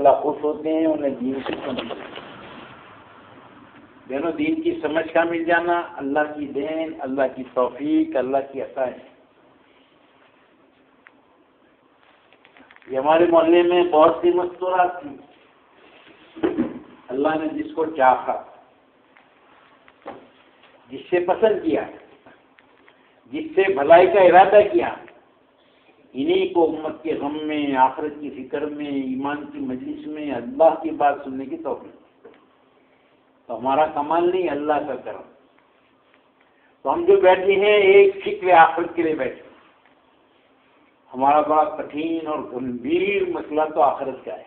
اللہ خوش ہوتے ہیں، انہیں دین کی سمجھ دینوں دین کی سمجھ کا مل جانا، اللہ کی دین، اللہ کی توفیق، اللہ کی عطا ہے یہ ہمارے محلے میں بہت سی مستورات تھی اللہ نے جس کو چاہا، جس سے پسند کیا، جس سے بھلائی کا ارادہ کیا انہی کو امت کے غم میں، آخرت کی فکر میں، ایمان کی مجلس میں اللہ کی بات سننے کی توفیق۔ تو ہمارا کمال نہیں، اللہ کا کرم۔ تو ہم جو بیٹھے ہیں، ایک فکر آخرت کے لیے بیٹھے ہمارا بڑا کٹھن اور گمبھیر مسئلہ تو آخرت کا ہے۔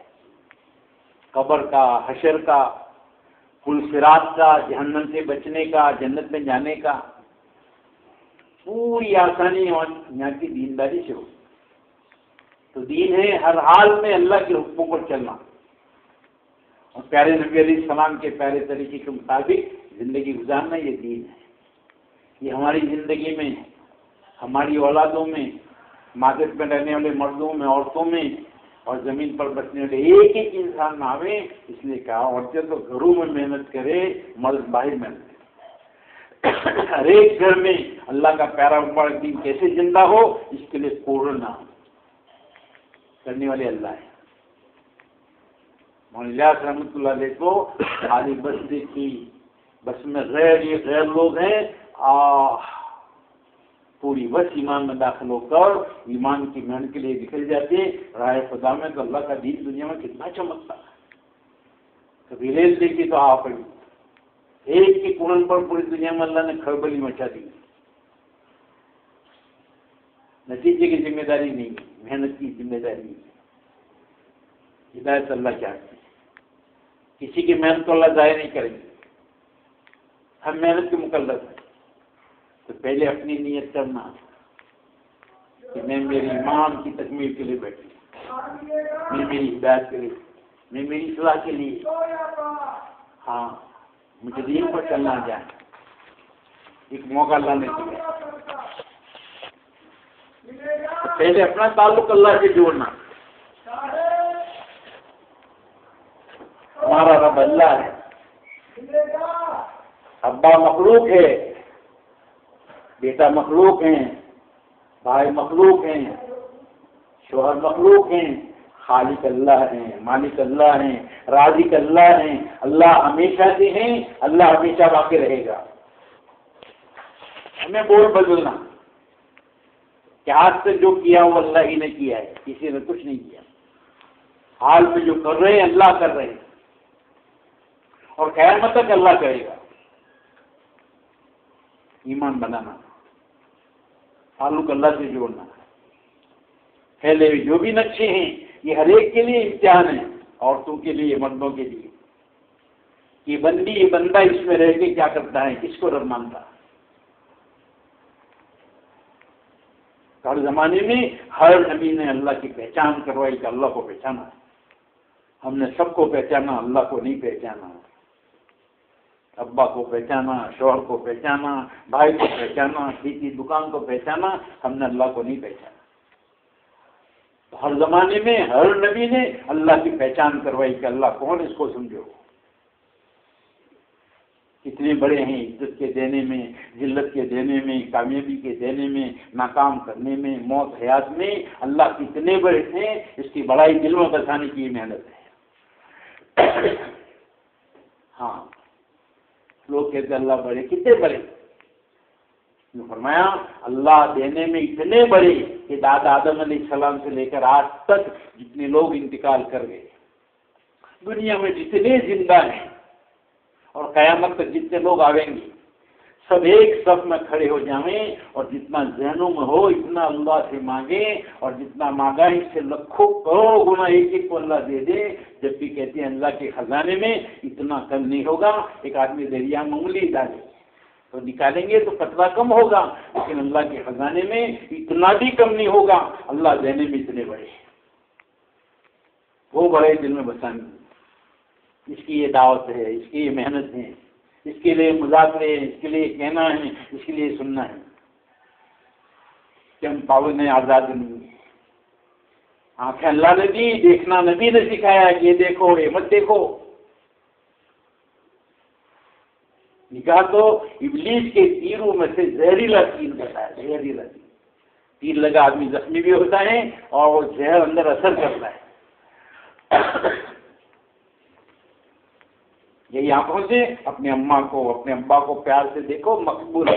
قبر کا، حشر کا پل سرات کا، جہنم سے بچنے کا، جنت میں جانے کا۔ پوری آسانی اور یہاں کی دینداری سے ہو تو دین ہے ہر حال میں اللہ کے حکموں پر چلنا۔ اور پیارے نبی علیہ السلام کے پیارے طریقے کے مطابق زندگی گزارنا یہ دین ہے۔ یہ ہماری زندگی میں، ہماری اولادوں میں مارکیٹ میں رہنے والے مردوں میں، عورتوں میں اور زمین پر بچنے والے ایک ایک انسان نہ آئے اس لیے کہا عورتیں تو گھروں میں محنت کرے مرد باہر محنت کرے ہر ایک گھر میں اللہ کا پیارا مبارک دین کیسے زندہ ہو، اس کے لیے پورنا کرنے والے اللہ ہیں۔ مولانا رحمۃ اللہ علیہ کو خالی بس دیکھی۔ بس میں غیر یہ غیر لوگ ہیں۔ پوری بس ایمان میں داخل ہو کر ایمان کی محنت کے لیے نکل جاتے۔ رائے خدا میں تو اللہ کا دین دنیا میں کتنا چمکتا کبھی ریل دیکھی تو آپ ایک کی پورن پر پوری دنیا میں اللہ نے کھڑبلی مچا دی۔ نتیجے کی ذمہ داری نہیں۔ محنت کی ذمہ داری ہدایت اللہ چاہتے کسی کی محنت کو اللہ ضائع نہیں کریں گے ہم محنت کے مقلد ہیں تو پہلے اپنی نیت کرنا۔ کہ میں میری ایمان کی تکمیل کے لیے بیٹھی میں میری ہدایت کے لیے۔ میں میری اصلاح کے لیے۔ ہاں مجھے دین پر چلنا جائے۔ ایک موقع اللہ نے دیا۔ پہلے اپنا تعلق اللہ سے جوڑنا ہمارا رب اللہ ہے۔ ابا مخلوق ہے۔ بیٹا مخلوق ہیں۔ بھائی مخلوق ہیں۔ شوہر مخلوق ہیں۔ خالق اللہ ہیں، مالک اللہ ہیں، رازق اللہ ہیں۔ اللہ ہمیشہ سے ہیں، اللہ ہمیشہ باقی رہے گا۔ ہمیں بول بدلنا۔ کہ آج سے جو کیا وہ اللہ ہی نے کیا ہے، کسی نے کچھ نہیں کیا۔ حال میں جو کر رہے ہیں، اللہ کر رہے ہیں۔ اور قیامت تک اللہ کرے گا۔ ایمان بنانا، تعلق اللہ سے جوڑنا۔ پھیلے ہوئے جو بھی نقشے ہیں، یہ ہر ایک کے لیے امتحان ہے عورتوں کے لیے، مردوں کے لیے۔ یہ بندی، یہ بندہ اس میں رہ کے کیا کرتا ہے کس کو رب مانتا۔ ہے ہر زمانے میں ہر نبی نے اللہ کی پہچان کروائی کہ اللہ کو پہچانا ہم نے سب کو پہچانا، اللہ کو نہیں پہچانا۔ ابا کو پہچانا، شوہر کو پہچانا، بھائی کو پہچانا کسی دکان کو پہچانا، ہم نے اللہ کو نہیں پہچانا۔ ہر زمانے میں، ہر نبی نے اللہ کی پہچان کروائی کہ اللہ کون اس کو سمجھو۔ کتنے بڑے ہیں عزت کے دینے میں، ذلت کے دینے میں، کامیابی کے دینے میں، ناکام کرنے میں، موت حیات میں اللہ کتنے بڑے ہیں، اس کی بڑائی دل میں بسانے کی محنت ہے۔ ہاں لوگ کہتے اللہ بڑے، کتنے بڑے؟ فرمایا، اللہ دینے میں اتنے بڑے کہ دادا آدم علیہ السلام سے لے کر آج تک جتنے لوگ انتقال کر گئے، دنیا میں جتنے زندہ ہیں اور قیامت تک جتنے لوگ آئیں گے، سب ایک سب میں کھڑے ہو جائیں اور جتنا ذہنوں میں ہو اتنا اللہ سے مانگیں اور جتنا مانگا اس سے لکھوں کروڑوں گنا ایک ایک کو اللہ دے دے۔ جب بھی کہتے ہیں اللہ کے خزانے میں اتنا کم نہیں ہوگا۔ ایک آدمی دریا میں انگلی ڈالے تو نکالیں گے تو کترا کم ہوگا، لیکن اللہ کے خزانے میں اتنا بھی کم نہیں ہوگا۔ اللہ دینے میں اتنے بڑے وہ بڑے دل میں بسانے اس کی یہ دعوت ہے، اس کی یہ محنت ہے، اس کے لیے مذاکرے ہیں، اس کے لیے کہنا ہے، اس کے لیے سننا ہے۔ کہ ہم پاون آزاد نہیں۔ آنکھیں اللہ نے دی، دیکھنا نبی نے سکھایا، یہ دیکھو، یہ مت دیکھو۔ نکاح تو ابلیس کے تیروں میں سے زہریلا تیر بتایا زہریلا تیر تیر لگا آدمی زخمی بھی ہوتا ہے اور وہ زہر اندر اثر کرتا ہے۔ یہی آنکھوں سے اپنے اماں کو، اپنے ابا کو پیار سے دیکھو، مقبول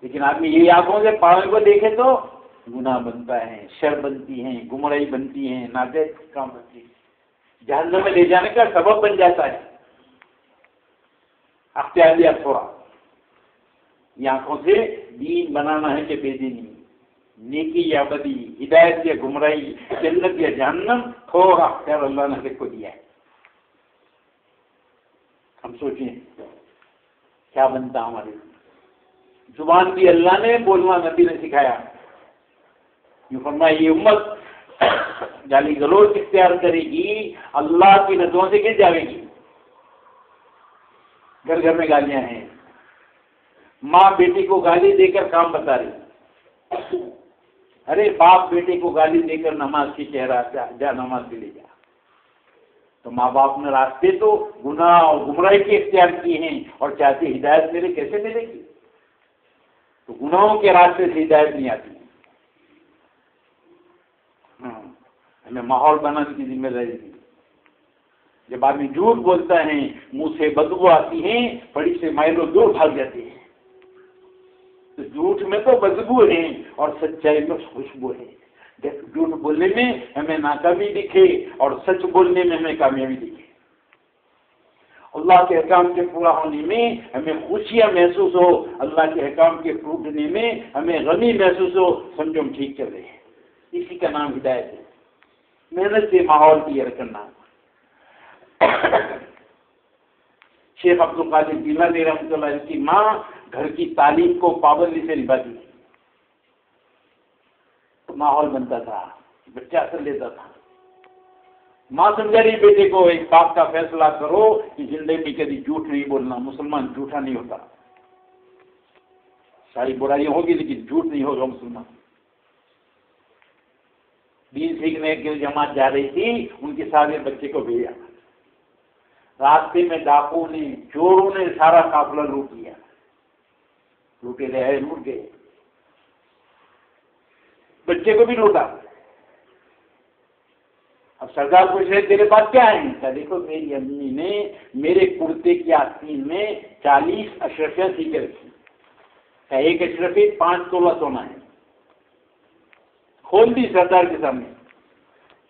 لیکن آدمی یہی آنکھوں سے پاگل کو دیکھے تو گناہ بنتا ہے، شر بنتی ہیں گمڑائی بنتی ہیں ناجائز کام بنتی ہے۔ جہنم میں لے جانے کا سبب بن جاتا ہے۔ اختیار لیا تھوڑا۔ یہ آنکھوں سے دین بنانا ہے کہ بے دینی۔ نیکی یا بدی، ہدایت یا گمراہی، جنت یا جہنم، تھوڑا اختیار اللہ نے کو دیا ہے۔ ہم سوچیں، کیا بنتا ہماری زبان بھی اللہ نے بولنا، نبی نے سکھایا۔ یوں فرمایا یہ امت گالی گلوچ اختیار کرے گی، اللہ کی نظروں سے گر جائے گی۔ گھر گھر میں گالیاں ہیں۔ ماں بیٹی کو گالی دے کر کام بتا رہی۔ ارے باپ بیٹے کو گالی دے کر نماز کی چہرہ جا نماز بھی لے جا۔ تو ماں باپ نے راستے تو گناہ اور گمراہی کے اختیار کیے ہیں اور چاہتے ہدایت میرے کیسے ملے گی؟ تو گناہوں کے راستے سے ہدایت نہیں آتی۔ ہاں، ہمیں ماحول بنانے کی ذمہ داری دی۔ جب آدمی جھوٹ بولتا ہے، منہ سے بدبو آتی ہیں بڑی سے مائلوں دور بھاگ جاتی ہیں۔ تو جھوٹ میں تو بدبو ہے اور سچائی میں خوشبو ہے۔ جھوٹ بولنے میں ہمیں ناکامی دکھے اور سچ بولنے میں ہمیں کامیابی دکھے۔ اللہ کے حکام کے پورا ہونے میں ہمیں خوشیاں محسوس ہو، اللہ کے حکام کے ٹوٹنے میں ہمیں غمی محسوس ہو، سمجھو ہم ٹھیک کر رہے ہیں۔ اسی کا نام ہدایت ہے۔ محنت سے ماحول کلیئر کرنا۔ شیخ عبد القادر جیلانی رحمۃ اللہ کی ماں گھر کی تعلیم کو پابندی سے نبھاتی ماحول بنتا تھا، بچہ اثر لیتا تھا۔ ماں سمجھا رہی بیٹے کو ایک بات کا فیصلہ کرو کہ زندگی میں کبھی جھوٹ نہیں بولنا، مسلمان جھوٹا نہیں ہوتا۔ ساری برائیاں ہوگی لیکن جھوٹ نہیں ہوگا مسلمان۔ دین سیکھنے کے جماعت جا رہی تھی، ان کے سارے بچے کو بھیجا۔ راستے میں ڈاکو نے، چوروں نے سارا قافلہ لوٹ لیا۔ لوٹے رہے، لوٹ گئے۔ بچے کو بھی لوٹا۔ اب سردار پوچھ رہے تیرے پاس کیا ہے؟ دیکھو، میری امی نے میرے کرتے کی آستین میں چالیس اشرفیاں سی کے رکھی۔ ایک اشرفی پانچ تولہ سونا ہے۔ کھول دی سردار کے سامنے۔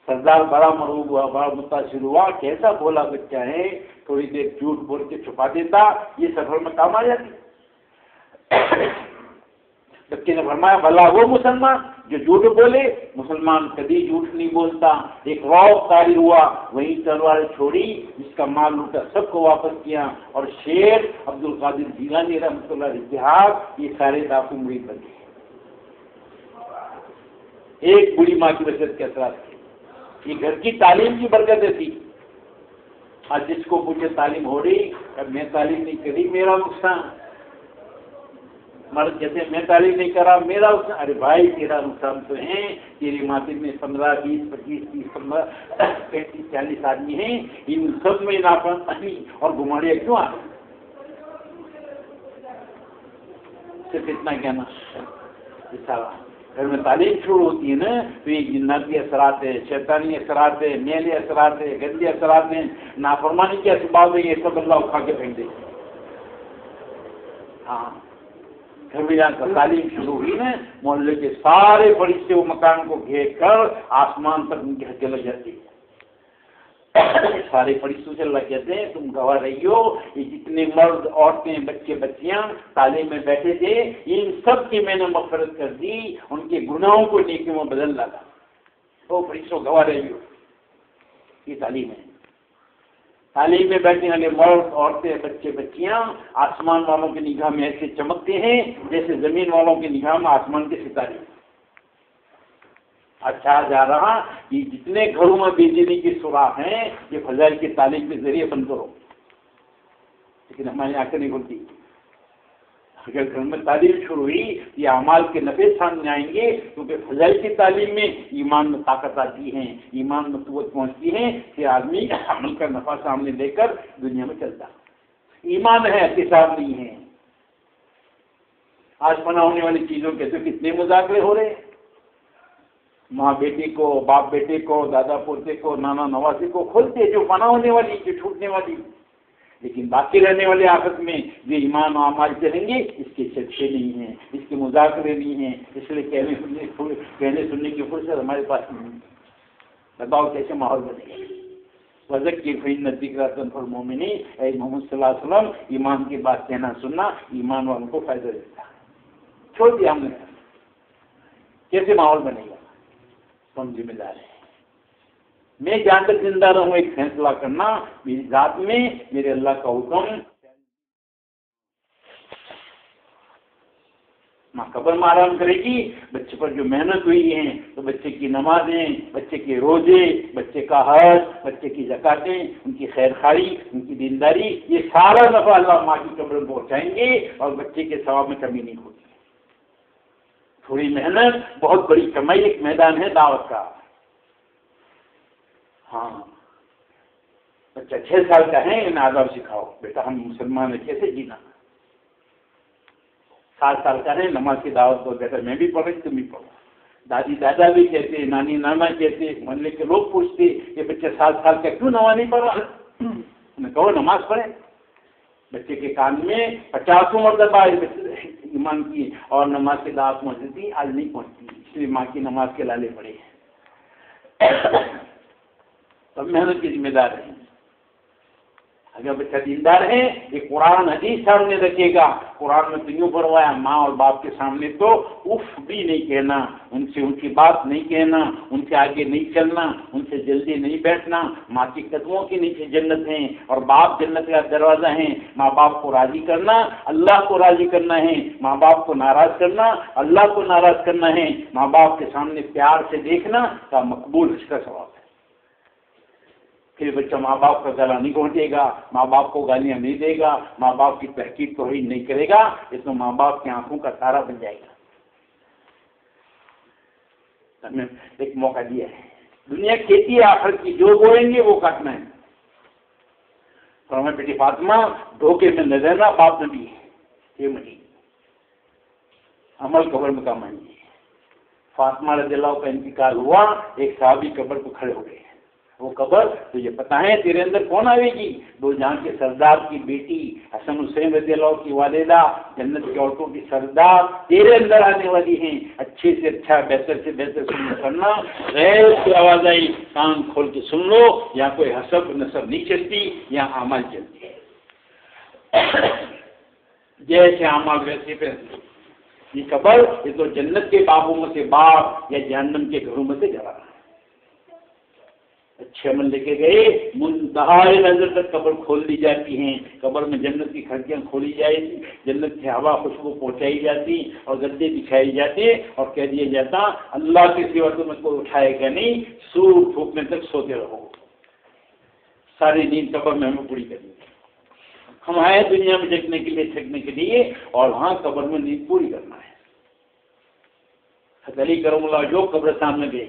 سردار بڑا مرغوب ہوا، بڑا متاثر ہوا کیسا بولا بچہ ہے، تھوڑی دیر جھوٹ بول کے چھپا دیتا، یہ سفر میں کام آ جاتی۔ بچے نے فرمایا بھلا وہ مسلمان جو جھوٹ بولے، مسلمان کبھی جھوٹ نہیں بولتا۔ ایک واؤ تاری ہوا، وہیں تلوار چھوڑی، جس کا مال لوٹا، سب کو واپس کیا۔ اور شیر عبد القادر جیلانی رحمۃ اللہ اتحاد، یہ سارے ڈاکو مرید بن گئے۔ ایک بڑی ماں کی بچت کے اثرات یہ گھر کی تعلیم کی برکت تھی۔ آج جس کو پوچھے تعلیم ہو رہی میں تعلیم نہیں کری میرا نقصان۔ مرد کہتے ہیں، میں تعلیم نہیں کرا میرا نقصان ارے بھائی، تیرا نقصان تو ہے تیری ماتی میں پندرہ، بیس، پچیس، تیس، پندرہ، پینتیس، چالیس آدمی ہیں۔ ان سب میں ناپانی اور گماڑیاں کیوں آ صرف اتنا کہنا۔ سارا۔ گھر میں تعلیم شروع ہوتی ہے نا، تو یہ جناتی اثرات ہے شیطانی اثرات ہے میلے اثرات ہے گندے اثرات ہیں۔ نافرمانی کے اسباب ہے یہ سب اللہ اٹھا کے پھینک دے۔ ہاں۔ گھر میں جا کر تعلیم شروع ہوئی نا محلے کے سارے فرشتے وہ مکان کو گھیر کر آسمان تک ان کی حد لگ جاتی ہے سارے فرشتوں سے اللہ کہتے ہیں، تم گواہ رہی ہو، یہ جتنے مرد، عورتیں، بچے، بچیاں تعلیم میں بیٹھے تھے، ان سب کی میں نے مفرت کر دی، ان کے گناہوں کو نیکیوں میں بدل ڈالا تو فرشتوں گواہ رہی ہو۔ یہ تعلیم ہے۔ تعلیم میں بیٹھنے والے مرد عورتیں، بچے، بچیاں، آسمان والوں کی نگاہ میں ایسے چمکتے ہیں جیسے زمین والوں کی نگاہ میں آسمان کے ستارے۔ اچھا جا رہا یہ جتنے گھروں میں بجلی کی سوراخ ہیں، یہ فضائل کی تعلیم کے ذریعے بند کرو۔ لیکن ہماری آنکھیں نہیں کھلتی۔ اگر گھر میں تعلیم شروع ہوئی، یہ اعمال کے نفے سامنے آئیں گے، کیونکہ فضل کی تعلیم میں ایمان میں طاقت آتی ہے، ایمان میں قوت پہنچتی ہے کہ آدمی عمل کا نفع سامنے لے کر دنیا میں چلتا ایمان ہے احتساب نہیں ہے۔ آج بنا ہونے والی چیزوں کے تو کتنے مذاکرے ہو رہے ہیں۔ ماں بیٹی کو، باپ بیٹے کو، دادا پوتے کو، نانا نوازی کو کھولتے جو فنا ہونے والی، جو چھوٹنے والی۔ لیکن باقی رہنے والے آفت میں جو ایمان و اعمال چلیں گے، اس کے چرچے نہیں ہیں، اس کے مذاکرے نہیں ہیں، اس لیے کہنے سننے کہنے سننے کی فرصت ہمارے پاس نہیں بتاؤ کیسے ماحول بنے گا وزق کی فی نزدیک رسن پر مومنی اے محمد صلی اللہ علیہ وسلم، ایمان کی بات کہنا سننا، ایمان والوں کو فائدہ دیتا۔ چھوڑ دیا ہم نے۔ کیسے ماحول بنے گا؟ ہم ذمہ دار ہیں۔ میں جان تک زندہ رہوں، ایک فیصلہ کرنا، میری ذات میں، میرے اللہ کا حکم۔ ماں قبر میں آرام کرے گی، بچے پر جو محنت ہوئی ہے، تو بچے کی نمازیں، بچے کے روزے، بچے کا حج، بچے کی زکاتیں، ان کی خیر خاری ان کی دینداری، یہ سارا نفع اللہ ماں کی قبر میں پہنچائیں گے اور بچے کے ثواب میں کمی نہیں ہوگی تھوڑی محنت، بہت بڑی کمائی ایک میدان ہے دعوت کا۔ ہاں۔ بچہ چھ سال کا ہے، انہیں آداب سکھاؤ۔ بیٹا، ہم مسلمان ہیں، کیسے جینا؟ سات سال کا ہے، نماز کی دعوت کو بیٹا میں بھی پڑھ تم بھی پڑھو دادی، دادا بھی کہتے، نانی، نانا کہتے، محلے کے لوگ پوچھتے، یہ بچے سات سال کا کیوں نماز نہیں پڑھا؟ انہیں کہو، نماز پڑھے بچے کے کان میں پچاسوں مرتبہ ایمان کی اور نماز کی دعوت پہنچتی تھی آج نہیں پہنچتی۔ اس لیے ماں کی نماز کے لالے پڑے سب محنت کی ذمہ دار ہیں۔ اگر بچہ دیندار ہے یہ قرآن حدیث سامنے رکھے گا۔ قرآن میں تو یوں پڑھوایا ماں اور باپ کے سامنے تو اف بھی نہیں کہنا، ان سے ان کی بات نہیں کہنا، ان کے آگے نہیں چلنا، ان سے جلدی نہیں بیٹھنا۔ ماں کی قدموں کے نیچے جنت ہیں اور باپ جنت کا دروازہ ہیں ماں باپ کو راضی کرنا، اللہ کو راضی کرنا ہے۔ ماں باپ کو ناراض کرنا، اللہ کو ناراض کرنا ہے۔ ماں باپ کے سامنے پیار سے دیکھنا کا مقبول اس کا سواب ہے۔ پھر بچہ ماں باپ کا گلا نہیں گھونٹے گا، ماں باپ کو گالیاں نہیں دے گا، ماں باپ کی تحقیق تو ہی نہیں کرے گا یہ تو ماں باپ کی آنکھوں کا تارا بن جائے گا۔ ایک موقع دیا ہے۔ دنیا کھیتی ہے، آخر کی جو بولیں گے وہ کٹنا ہے۔ تو بیٹی فاطمہ، دھوکے میں نظر نہ، باپ نبی ہے۔ یہ مجھے، عمل قبر میں کام آئیں گے۔ فاطمہ رضی اللہ کا انتقال ہوا، ایک صحابی قبر کو کھڑے ہو گئے۔ وہ قبر تو یہ پتا ہے تیرے اندر کون آئے گی؟ دو جہاں کے سردار کی بیٹی حسن حسین رضی اللہ کی والدہ، جنت کی عورتوں کی سردار تیرے اندر آنے والی ہیں۔ اچھے سے اچھا بہتر سے بہتر سن کرنا غیر کی آواز آئی، کان کھول کے سن لو۔ یا کوئی حسب نصب نہیں چلتی، یا عمل چلتی۔ جیسے عمل ویسے پہ۔ یہ قبر یہ تو جنت کے بابوں میں سے باپ یا جہنم کے گھروں میں سے جلا رہا اچھے عمل لے کے گئے منتہائے نظر تک قبر کھول دی جاتی ہیں۔ قبر میں جنت کی کھڑکیاں کھولی جائے جنت کی ہوا خوشبو پہنچائی جاتی اور گدے دکھائی جاتے اور کہہ دیا جاتا، اللہ کے سوا تمہیں کوئی اٹھائے گا نہیں، سور پھوکنے تک سوتے رہو۔ ساری نیند قبر میں ہمیں پوری کرنی ہم آئے دنیا میں جگنے کے لیے، تھکنے کے لیے اور وہاں قبر میں نیند پوری کرنا ہے۔ علی کرم اللہ جو قبرستان میں گئے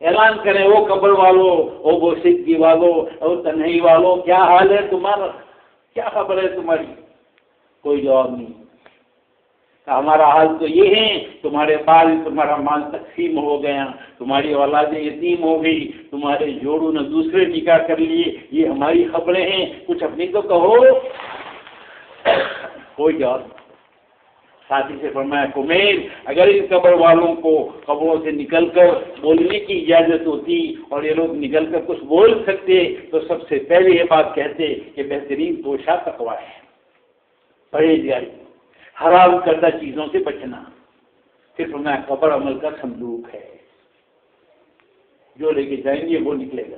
اعلان کریں وہ قبر والوں وہ بوسکی والوں وہ تنہائی والوں کیا حال ہے تمہارا؟ کیا خبر ہے تمہاری؟ کوئی جواب نہیں۔ ہمارا حال تو یہ ہے، تمہارے بال تمہارا مال تقسیم ہو گیا، تمہاری اولادیں یتیم ہو گئی، تمہارے جوڑوں نے دوسرے نکاح کر لیے، یہ ہماری خبریں ہیں، کچھ اپنی تو کہو۔ کوئی جواب نہیں۔ ساتھی سے فرمایا، کمیر، اگر ان قبر والوں کو قبروں سے نکل کر بولنے کی اجازت ہوتی اور یہ لوگ نکل کر کچھ بول سکتے، تو سب سے پہلے یہ بات کہتے کہ بہترین پوشا تقوا ہے۔ پرہیزگاری جی حرام کردہ چیزوں سے بچنا۔ پھر فرمایا، قبر عمل کا صندوق ہے۔ جو لے کے جائیں گے وہ نکلے گا۔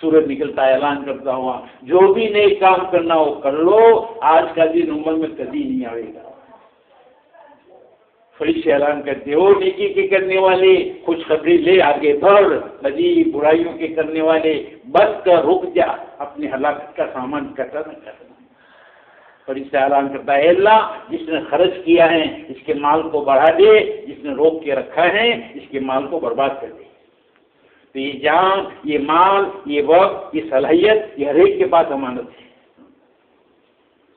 سورج نکلتا ہے، اعلان کرتا ہوا۔ جو بھی نئے کام کرنا ہو کر لو، آج کا دن عمر میں کبھی نہیں آئے گا۔ فرش اعلان کرتے ہو نیکی کے کرنے والے، خوشخبری لے آگے بڑھ۔ بدی برائیوں کے کرنے والے، بس کر رک جا۔ اپنی ہلاکت کا سامان کٹر نہ کرنا فرشتہ اعلان کرتا ہے اللہ، جس نے خرچ کیا ہے، اس کے مال کو بڑھا دے۔ جس نے روک کے رکھا ہے، اس کے مال کو برباد کر دے۔ تو یہ جان، یہ مال، یہ وقت، یہ صلاحیت، یہ ہر ایک کے پاس امانت ہے۔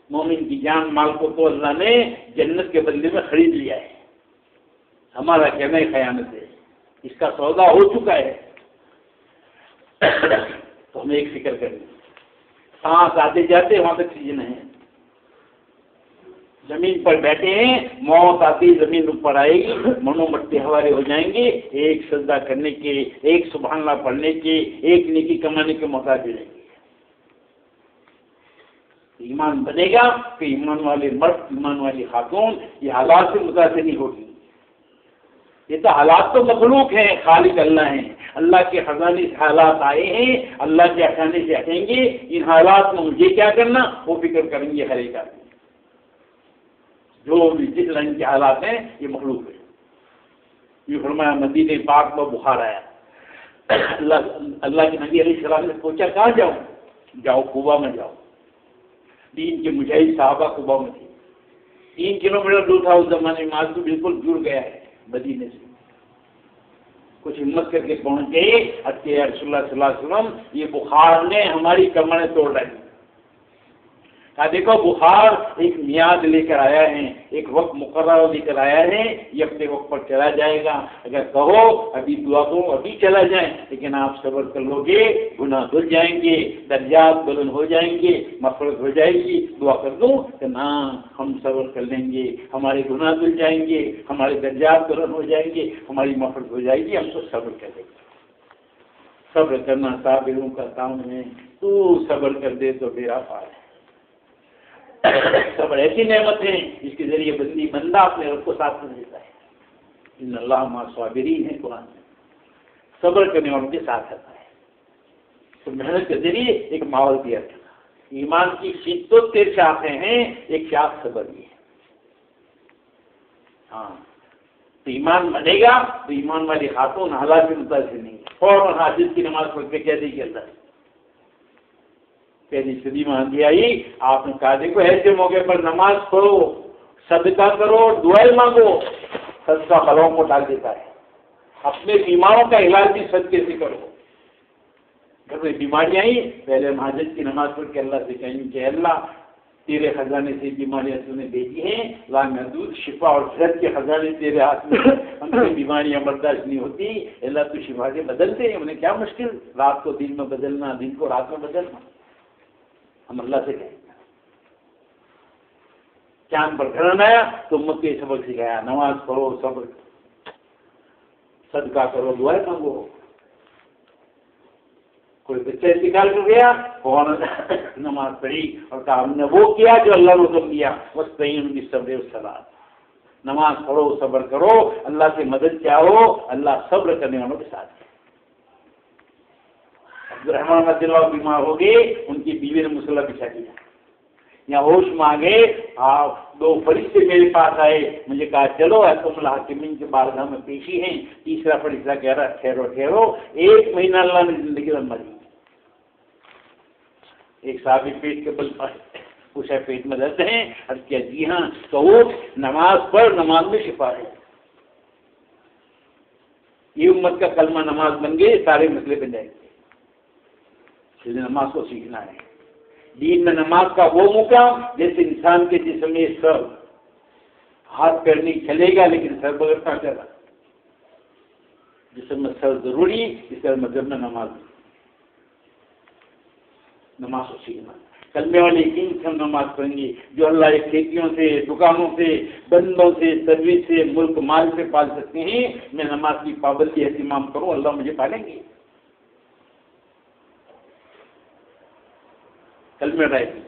مومن کی جان مال کو تو اللہ نے جنت کے بدلے میں خرید لیا ہے۔ ہمارا کہنا ہی خیانت ہے۔ اس کا سودا ہو چکا ہے۔ تو ہمیں ایک فکر کریں۔ سانس آتے جاتے وہاں تک سیزن ہے زمین پر بیٹھے ہیں، موت آتی زمین اوپر آئے گی منو مٹی ہوارے ہو جائیں گے، ایک سجدہ کرنے کے، ایک سبحان اللہ پڑھنے کے، ایک نیکی کمانے کے محتاج ہو جائیں گے۔ ایمان بنے گا کہ ایمان والے مرد، ایمان والی خاتون یہ حالات سے متاثر نہیں ہوگی۔ یہ تو حالات تو مخلوق ہیں، خالق اللہ ہیں۔ اللہ کے خزانے سے حالات آئے ہیں، اللہ کے اٹھانے سے ہٹیں گے۔ ان حالات میں مجھے کیا کرنا؟ وہ فکر کریں گے ہر ایک آدمی۔ جو بھی جس رنگ کے حالات ہیں، یہ مخلوق ہے یہ فرمایا، مدینہ پاک میں بخار آیا۔ اللہ اللہ کے نبی علیہ السلام نے پوچھا کہاں جاؤں؟ جاؤ کوبا میں جاؤ۔ تین کے مجاہد صحابہ کوبا میں تھے۔ تین کلو میٹر دور تھا، اس زمانے میں آج تو بالکل جڑ گیا ہے مدینے سے۔ کچھ ہمت کر کے پہنچ گئے رسول اللہ صلی اللہ علیہ وسلم، یہ بخار نے ہماری کمریں توڑ رہی دیکھو، بخار ایک میاد لے کر آیا ہے، ایک وقت مقررہ لے کر آیا ہے، یہ اپنے وقت پر چلا جائے گا۔ اگر کہو، ابھی دعا کو ابھی چلا جائیں لیکن آپ صبر کر لو گے، گناہ دھل جائیں گے، درجات بلند ہو جائیں گے، مفرت ہو جائے گی، دعا کر دوں کہ نا ہم صبر کر لیں گے، ہمارے گناہ دھل جائیں گے، ہمارے درجات بلند ہو جائیں گے، ہماری مفرت ہو جائے گی، ہم تو صبر کر لیں گے۔ صبر کرنا صابروں کا کام ہے، تو صبر کر دے تو میرا پار صبر ایسی نعمت ہے جس کے ذریعے بندی بندہ اپنے رب کو ساتھ کر دیتا ہے۔ ان اللہ ما صابرین ہے قرآن میں۔ صبر کرنے والوں کے ساتھ رہتا ہے۔ تو محنت کے ذریعے ایک ماحول دیا جاتا ایمان کی شدت کے شاخیں ہیں، ایک شاخ صبر بھی ہے۔ ہاں۔ تو ایمان بنے گا، تو ایمان والی خاتون حالات بھی متاثر نہیں فوراً حاضر کی نماز پڑھ کے کہہ دے گی اللہ پہلی صدی میں آندھی آئی، آپ نے کہا، دیکھو ایسے موقع پر نماز پڑھو، صدقہ کرو دعائیں مانگو، صدقہ بلوں کو ڈال دیتا ہے۔ اپنے بیماروں کا علاج بھی صدقے سے کرو۔ گھر میں بیماریاں آئی، پہلے مہاجد کی نماز پڑھ کے اللہ سے کہیں کہ اللہ، تیرے خزانے سے بیماریاں تو نے بھیجی ہیں، لا محدود، شفا اور صحت کے خزانے تیرے ہاتھ میں ہم سے بیماریاں برداشت نہیں ہوتی، اللہ تو شفا کے بدلتے ہیں، انہیں کیا مشکل؟ رات کو دن میں بدلنا، دن کو رات میں بدلنا۔ ہم اللہ سے کہیں چاند پر گھر آیا تو مت کے سبق سکھایا، نماز پڑھو، صبر۔ صدقہ کرو، دعائیں مانگو۔ کوئی بچے نکال کر گیا نماز پڑھی؟ اور کہا، ہم نے وہ کیا جو اللہ نے حکم دیا۔ بس کہیں ان کی صبر سلاد نماز پڑھو، صبر کرو، اللہ سے مدد چاہو، اللہ صبر کرنے والوں کے ساتھ۔ عبدالرحمان رضی اللہ بیمار ہو گئے ان کی بیوی نے مسلح بچھا دیا۔ یا ہوش مانگے دو فرشتے میرے پاس آئے۔ مجھے کہا، چلو تم الحاکمین کے بارگاہ میں پیشی ہیں۔ تیسرا فرشتہ کہہ رہا، ٹھہرو ٹھہرو۔ ایک مہینہ اللہ نے زندگی میں مری ایک صحابی پیٹ کے بل پر پوچھا، پیٹ میں درد ہیں اور کیا جی ہاں۔ تو وہ نماز پڑھ نماز میں شفا ہے۔ یہ امت کا کلمہ نماز بن گئے، سارے مسئلے بن جائیں گے۔ نماز کو سیکھنا ہے۔ دین میں نماز کا وہ مقام جیسے انسان کے جسم میں سر، ہاتھ پیر نہیں چلے گا، لیکن سر بغیر کا چلا۔ جسم میں سر ضروری، اس طرح مذہب میں نماز۔ نماز کو سیکھنا۔ کلمے والے یقین سے ہم نماز پڑھیں گے؟ جو اللہ کھیتیوں سے، دکانوں سے، بندوں سے، سروس سے، ملک مال سے پال سکتے ہیں، میں نماز کی پابندی اہتمام کروں، اللہ مجھے پالیں گے۔ کل میں رہے گی۔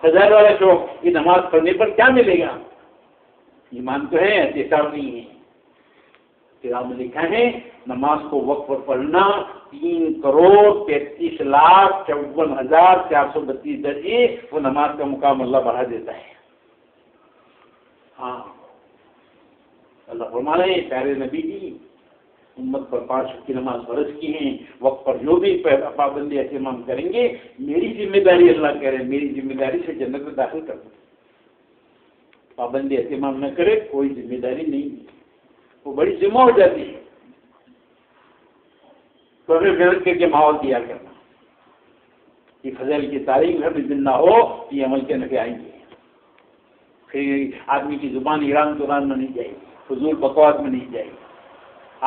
فضائل والا شوق، یہ نماز پڑھنے پر کیا ملے گا؟ ایمان تو ہے احتساب نہیں ہے۔ کتاب میں لکھا ہے، نماز کو وقت پر پڑھنا تین کروڑ تینتیس لاکھ چون ہزار چار سو بتیس درجے، وہ نماز کا مقام اللہ بڑھا دیتا ہے۔ ہاں۔ اللہ فرمانے پیارے نبی جی امت پر پانچ کی نماز فرض کی ہیں، وقت پر جو بھی پابندی اہتمام کریں گے، میری ذمہ داری اللہ کہہ رہے ہیں، میری ذمہ داری سے جنت میں داخل کر دیں پابندی اہتمام نہ کرے کوئی ذمہ داری نہیں۔ وہ بڑی ذمہ ہو جاتی ہے۔ تو ہمیں محنت کر کے ماحول تیار کرنا۔ کہ فضل کی تاریخ میں زندہ ہو، یہ عمل کے نفے آئیں گے۔ پھر آدمی کی زبان ایران دوران میں نہیں جائے گی، فضول بکواس میں نہیں جائے گی۔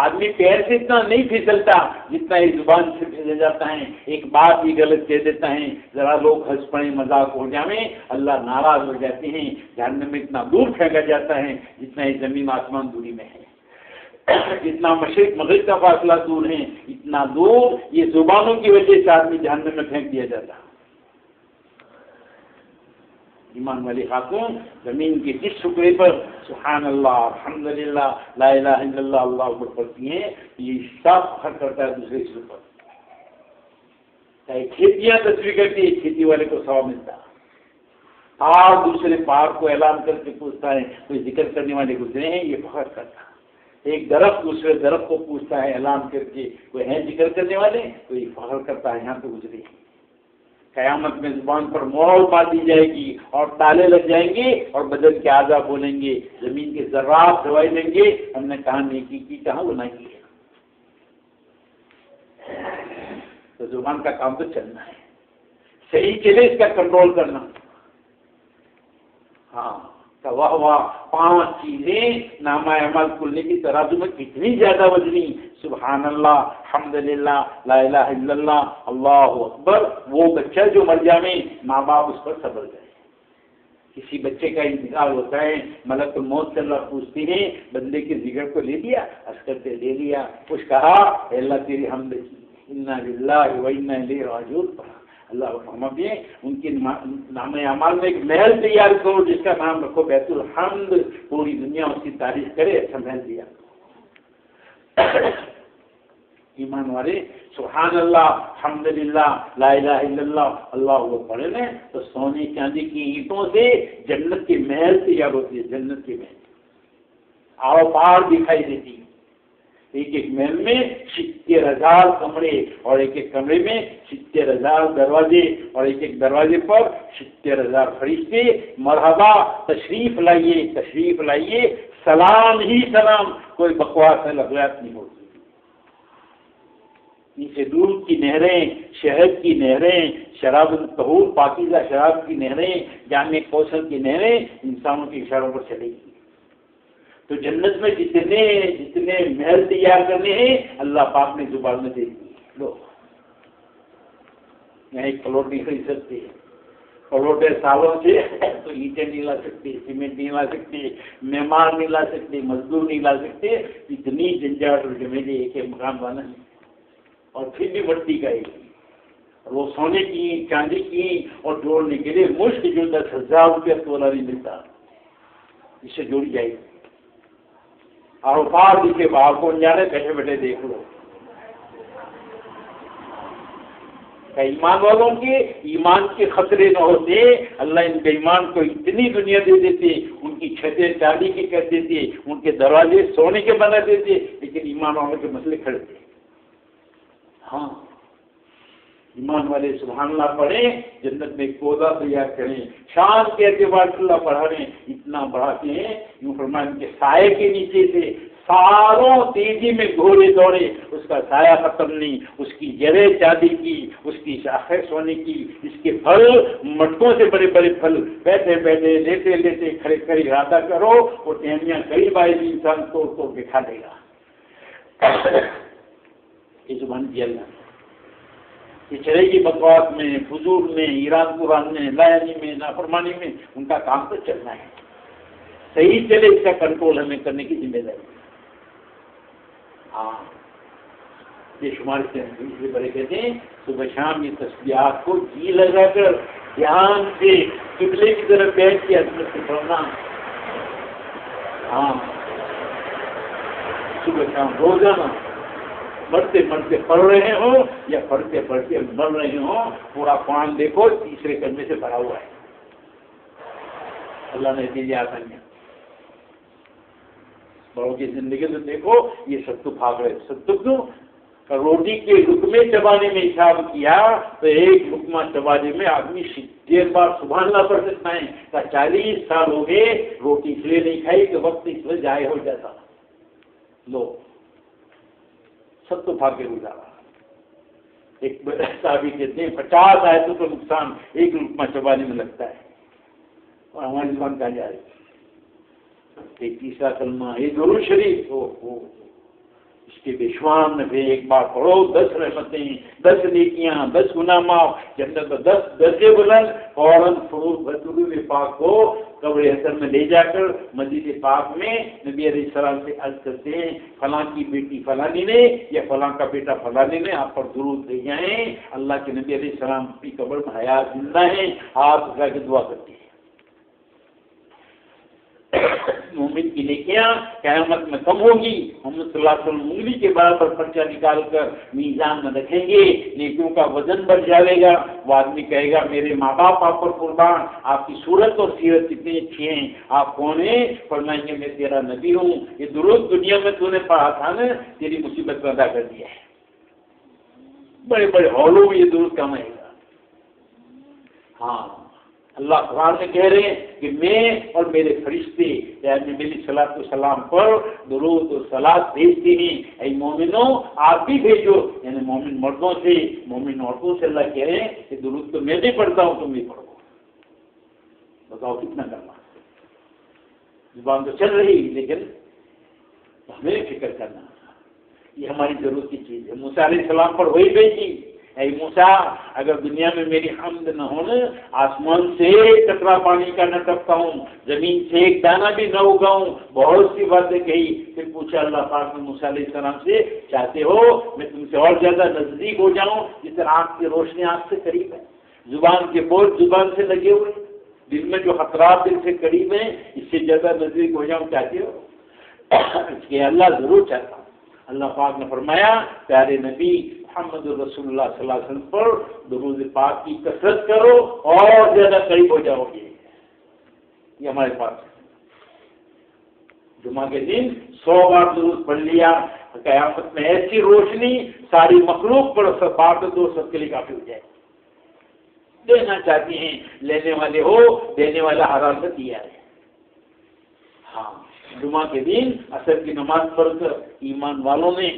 آدمی پیر سے اتنا نہیں پھسلتا جتنا یہ زبان سے پھسل جاتا ہے۔ ایک بات بھی غلط کہہ دیتا ہے۔ ذرا لوگ ہنس پڑے مذاق ہو جائیں اللہ ناراض ہو جاتے ہیں۔ جاننے میں اتنا دور پھینکا جاتا ہے جتنا یہ زمین آسمان دوری میں ہے۔ جتنا مشرق، مغرب کا فاصلہ دور ہے، اتنا دور یہ زبانوں کی وجہ سے آدمی جہنم میں پھینک دیا جاتا ایمان والی خاتون، زمین کے جس ٹکڑے پر سبحان اللہ الحمد للہ لا الہ الا اللہ اللہ اکبر پڑھتی ہیں، یہ سب فخر کرتا ہے دوسرے اس پر چاہے کھیتیاں تصویر کرتی ہے کھیتی والے کو سوا ملتا پہاڑ دوسرے پہاڑ کو اعلان کر کے پوچھتا ہے، کوئی ذکر کرنے والے گزرے ہیں، یہ فخر کرتا ایک درخت دوسرے درخت کو پوچھتا ہے، اعلان کر کے، کوئی ہے ذکر کرنے والے؟ کوئی فخر کرتا ہے، یہاں پہ گزرے۔ قیامت میں زبان پر مول پا دی جائے گی اور تالے لگ جائیں گے اور بدن کے آزا بولیں گے، زمین کے ذرات دوائی لیں گے۔ ہم نے کہا نیکی کی، کہاں گناہ کی تو زبان کا کام تو چلنا ہے۔ صحیح چلے اس کا کنٹرول کرنا۔ ہاں۔ واہ واہ پانچ چیزیں نامہ عمل کھلنے کی ترازو میں کتنی زیادہ وزنی۔ سبحان اللہ الحمد للہ لا الہ الا اللہ اللہ اکبر۔ وہ بچہ جو مر جائے ماں باپ اس پر صبر جائے کسی بچے کا انتظار ہوتا ہے، ملک الموت سے اللہ پوچھتے ہیں، بندے کے ذکر کو لے لیا، عسکر سے لے لیا، کچھ کہا اللہ تیری حمد کی، انا للہ و انا الیہ راجعون۔ پڑھا اللہ بھی ان کی نام اعمال میں ایک محل تیار کرو، جس کا نام رکھو بیت الحمد، پوری دنیا اس کی تعریف کرے اچھا محل تیار ایمان والے سبحان اللہ الحمد للہ لا الہ الا اللہ اللہ وہ پڑھے لیں تو سونے چاندی کی اینٹوں سے جنت کی محل تیار ہوتی ہے، جنت کی محل۔ آو پار دکھائی دیتی۔ ایک ایک محل میں ستر ہزار کمرے اور ایک ایک کمرے میں ستر ہزار دروازے اور ایک ایک دروازے پر ستر ہزار فرشتے، مرحبا، تشریف لائیے تشریف لائیے، سلام ہی سلام، کوئی بکواس لفظات نہیں ہوتی نیچے دودھ کی نہریں، شہد کی نہریں، شراب الطہور، پاکیزہ شراب کی نہریں، جامع کوشل کی نہریں انسانوں کے اشاروں پر چلے گی۔ تو جنت میں جتنے جتنے محل تیار کرنے ہیں، اللہ پاک نے زبان میں دے دی۔ لو۔ یہاں ایک پلوٹ نہیں خرید سکتے پلوٹے سالوں سے تو اینٹیں نہیں لا سکتے سیمنٹ نہیں لا سکتے مہمان نہیں لا سکتے مزدور نہیں لا سکتے۔ اتنی جنجاٹ جمیلے ایک مکان بنا ہے۔ اور پھر بھی مٹی کا ایک وہ سونے کی، چاندی کی اور جوڑنے کے لیے مشک جو دس ہزار روپیہ تولا نہیں ملتا۔ اسے جوڑی جائے۔ گی اور باہر دکھے باہر کون جانے بیٹھے بیٹھے دیکھ لو ایمان والوں کے ایمان کے خطرے نہ ہوتے، اللہ ان کے ایمان کو اتنی دنیا دے دیتے، ان کی چھتیں چاندی کی کر دیتے، ان کے دروازے سونے کے بنا دیتے، لیکن ایمان والوں کے مسئلے کھڑے۔ تھے ہاں۔ ایمان والے سبحان اللہ پڑھیں، جنت میں ایک پودا تیار کریں، شان کے اعتبار سے اللہ پڑھا رہے اتنا بڑھاتے ہیں، یوں فرمان کے سائے کے نیچے سے سالوں تیزی میں گھوڑے دوڑے، اس کا سایہ ختم نہیں، اس کی جڑیں چاندی کی، اس کی شاخیں سونے کی، اس کے پھل مٹکوں سے بڑے بڑے پھل، بیٹھے بیٹھے لیتے لیتے کھڑے کھڑے ارادہ کرو، وہ ٹہنیاں کئی بار انسان توڑ توڑ کے کھا دے گا۔ یہ زبان کی اللہ کہ چلے گی بکواس میں، فضول میں، ایران قرآن میں، لائنی میں، نافرمانی میں، ان کا کام تو چلنا ہے۔ صحیح چلے، اس کا کنٹرول ہمیں کرنے کی ذمہ داری ہاں۔ یہ شمار سے بڑے کہتے ہیں، صبح شام یہ تصویرات کو جی لگا کر دھیان سے قبلے کی طرف بیٹھ کے عظمت سے پڑھنا۔ ہاں۔ صبح شام روزانہ مرتے مرتے پڑھ رہے ہوں یا پڑھتے پڑھتے مر رہے ہوں، پورا قرآن دیکھو، تیسرے کرنے سے بھرا ہوا ہے۔ اللہ نے آسانیاں بڑوں کی زندگی تو دیکھو، یہ ستو بھاگ رہے۔ ستو کیوں؟ روٹی کے رکمے چبانے میں حساب کیا تو ایک رکما چبانے میں آدمی دیر بار سبحان اللہ پڑھ سکتا ہے۔ کہ چالیس سال ہو گئے، روٹی اس لیے نہیں کھائی کہ وقت اس میں ضائع ہو جاتا۔ لو سب تو بھاگ کے گزارا ایک صحابی کہتے ہیں، پچاس آئے تو نقصان ایک رکما چبانے میں لگتا ہے۔ اور ہماری زبان کہا جائے ایک تیسرا کلمہ، یہ ضرور شریف۔ ہو اس کے بشوان میں بھی ایک بار پڑھو، دس رحمتیں، دس نیکیاں، دس گنا معاف، جنت دس درجے بلند، فوراً فروغ پاک کو قبر حسر میں لے جا کر مسجد پاک میں نبی علیہ السلام سے عرض کرتے ہیں، فلاں کی بیٹی فلانی نے یا فلاں کا بیٹا فلانی نے آپ پر ضرور دے جائیں اللہ کے نبی علیہ السلام کی قبر میں حیات زندہ ہیں، آپ جا کے دعا کرتے ہیں۔ مومن کی نیکیاں قیامت میں کم ہوگی۔ محمد صلی اللہ علیہ وسلم انگلی کے برابر پرچہ نکال کر میزان میں رکھیں گے۔ نیکیوں کا وزن بڑھ جائے گا۔ وہ آدمی کہے گا، میرے ماں باپ، آپ پر قربان، آپ کی صورت اور سیرت کتنی اچھی ہیں۔ آپ کون ہیں؟ فرمائیں گے میں تیرا نبی ہوں۔ یہ درست دنیا میں تو نے پڑھا تھا نا، تیری مصیبت پیدا کر دیا ہے۔ بڑے بڑے ہالوں میں یہ درست کمائے گا۔ ہاں۔ اللہ قرآن میں کہہ رہے ہیں کہ میں اور میرے فرشتے یعنی میری صلاح السلام پر درود و سلاد بھیجتے ہیں۔ اے مومنوں، آپ بھی بھیجو۔ یعنی مومن مردوں سے، مومن عورتوں سے اللہ کہہ رہے ہیں کہ درود تو میں بھی پڑھتا ہوں، تم بھی پڑھو۔ بتاؤ کتنا کرنا زبان تو چل رہی لیکن ہمیں فکر کرنا یہ ہماری ضرورت کی چیز ہے۔ علیہ السلام پر وہی بھیجی۔ اے موسا اگر دنیا میں میری حمد نہ ہو نا آسمان سے کترا پانی کا نہ ٹپتا ہوں، زمین سے ایک دانہ بھی نہ اگاؤں، بہت سی باتیں کہی، پھر پوچھا اللہ پاک نے علیہ السلام سے، چاہتے ہو میں تم سے اور زیادہ نزدیک ہو جاؤں، جس طرح آنکھ کی روشنی آنکھ سے قریب ہے۔ زبان کے بوجھ زبان سے لگے ہوئے دل میں جو خطرات دل سے قریب ہیں، اس سے زیادہ نزدیک ہو جاؤں، چاہتے ہو؟ اس کے اللہ ضرور چاہتا ہوں۔ اللہ پاک نے فرمایا، پیارے نبی محمد رسول اللہ صلی اللہ علیہ وسلم پر درود پاک کی کثرت کرو اور زیادہ قریب ہو جاؤ گے۔ یہ ہمارے پاس جمعہ کے دن سو بار درود پڑھ لیا۔ قیامت میں ایسی روشنی ساری مخلوق پر سب دو سب کے لیے کافی ہو جائے۔ دینا چاہتی ہیں، لینے والے ہو، دینے والا حرام سے دیا ہے۔ ہاں جمعہ کے دن اثر کی نماز پڑھ کر ایمان والوں نے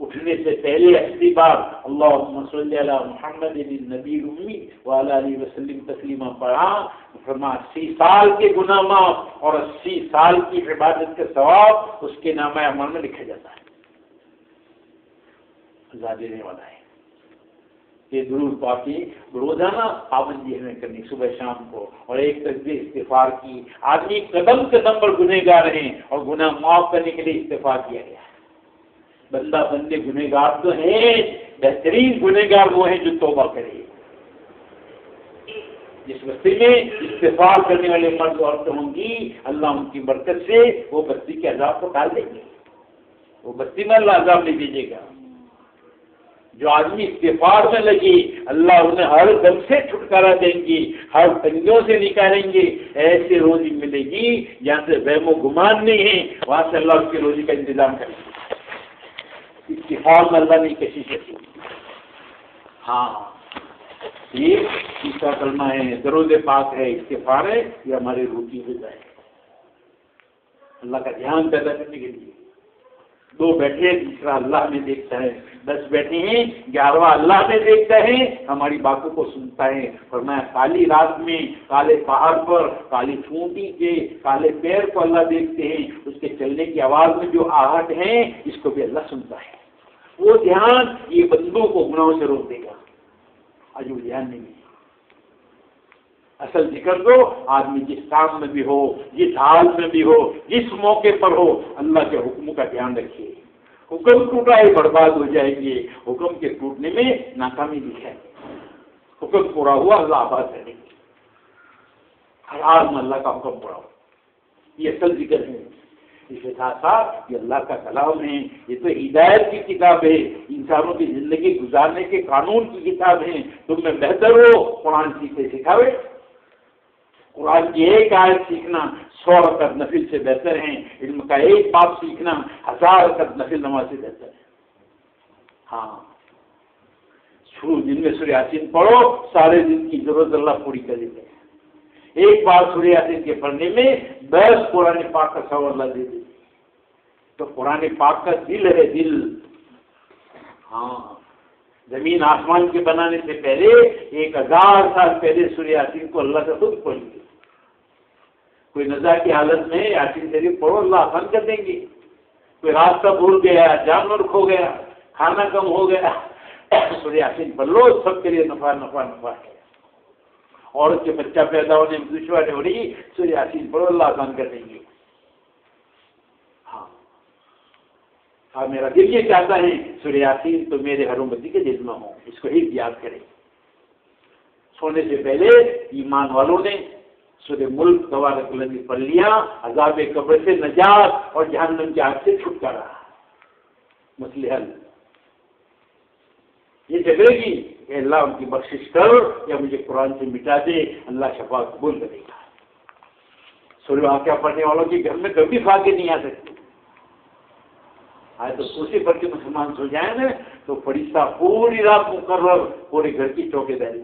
اٹھنے سے پہلے اصلی بار اللہ صلی اللہ محمد نبی امی والا علیہ وسلم تسلیمہ پڑھا، فرما، اسی سال کے گناہ معاف اور اسی سال کی عبادت کے ثواب اس کے نام عمل میں لکھا جاتا ہے۔ اللہ دینے والا ہے۔ یہ ضرور پاکی روزانہ پابندی ہمیں کرنی صبح شام کو اور ایک تصویر استفار کی، آدمی قدم قدم پر گنہ گار ہیں اور گناہ معاف کرنے کے لیے استفار کیا گیا۔ ہے بندہ بندے گنہ گار تو ہیں، بہترین گنہ گار وہ ہیں جو توبہ کرے۔ جس بستی میں استفار کرنے والے مرد عورتیں ہوں گی، اللہ ان کی برکت سے وہ بستی کے عذاب کو ڈال دیں گے۔ وہ بستی میں اللہ عذاب نہیں دیجیے گا۔ جو آدمی استفار میں لگی اللہ انہیں ہر دم سے چھٹکارا دیں گی ہر تنگیوں سے نکالیں گے۔ ایسے روزی ملے گی جہاں سے بہم و گمان نہیں ہے، وہاں سے اللہ اس کی روزی کا انتظام کریں گے اتفاق میں اللہ نے کشش کی ہاں۔ یہ تیسرا کلمہ ہے، درود پاک ہے استفار ہے، یہ ہماری روٹی ہو جائے۔ اللہ کا دھیان پیدا کرنے کے لیے۔ دو بیٹھے تیسرا اللہ میں دیکھتا ہے۔ دس بیٹھے ہیں، گیارہواں اللہ میں دیکھتا ہے۔ ہماری باتوں کو سنتا ہے۔ اور میں کالی رات میں کالے پہاڑ پر، کالی چونٹی کے کالے پیر کو اللہ دیکھتے ہیں۔ اس کے چلنے کی آواز میں جو آہٹ ہے، اس کو بھی اللہ سنتا ہے۔ وہ دھیان یہ بندوں کو گناہوں سے روک دے گا۔ آج وہ دھیان نہیں ہے۔ اصل ذکر تو آدمی جس کام میں بھی ہو، جس حال میں بھی ہو، جس موقع پر ہو، اللہ کے حکم کا دھیان رکھیے۔ حکم ٹوٹا ہی برباد ہو جائے گی۔ حکم کے ٹوٹنے میں ناکامی دکھائے حکم پورا ہوا، اللہ آباد رہے گی۔ ہر حال میں اللہ کا حکم پورا ہو یہ اصل ذکر ہے۔ اس کے ساتھ ساتھ یہ اللہ کا کلام ہے۔ یہ تو ہدایت کی کتاب ہے۔ انسانوں کی زندگی گزارنے کے قانون کی کتاب ہے۔ تم میں بہتر ہو، قرآن سیکھے سکھاوے۔ قرآن کی ایک آیت سیکھنا سو رکعت نفل سے بہتر ہیں، علم کا ایک باب سیکھنا ہزار رکعت نفل نماز سے بہتر ہے ہاں۔ شروع دن میں سورہ یاسین پڑھو، سارے دن کی ضرورت اللہ پوری کر دیتے ایک بار سورہ یاسین کے پڑھنے میں دس قرآن پاک کا سو اللہ دے دے۔ تو قرآن پاک کا دل ہے دل۔ ہاں۔ زمین آسمان کے بنانے سے پہلے ایک ہزار سال پہلے سورہ یاسین کو اللہ سے خود پڑھ گئے کوئی نظر کی حالت میں یاسین شریف پڑھو، اللہ آسان کر دیں گے کوئی راستہ بھول گیا، جانور کھو گیا، کھانا کم ہو گیا۔ سورہ یاسین پڑھ لو سب کے لیے نفع نفع نفع ہے۔ عورت کے بچہ پیدا ہونے میں دشواری ہو رہی سورہ یاسین پڑھو، اللہ آسان کر دیں گے ہاں۔ ہاں میرا دل یہ چاہتا ہے، سورہ یاسین تو میرے ہر امتی کے دل میں ہوں اس کو ہی یاد کریں۔ سونے سے پہلے ایمان والوں نے سورہ ملک گوارک لگی پڑھ لیا، عذاب قبر سے نجات اور جہنم کے ہاتھ سے چھٹکارا۔ مسئلے حل یہ جگہ گی کہ اللہ ان کی بخشش کر، یا مجھے قرآن سے مٹا دے، اللہ شفا قبول کرے گا۔ سورہ واقعہ پڑھنے والوں کے گھر میں کبھی فاقے نہیں آ سکتے۔ آئے تو کوشش پر کے مسلمان سو جائیں نا تو فرشتہ پوری رات مقرر، پورے گھر کی چوکے داری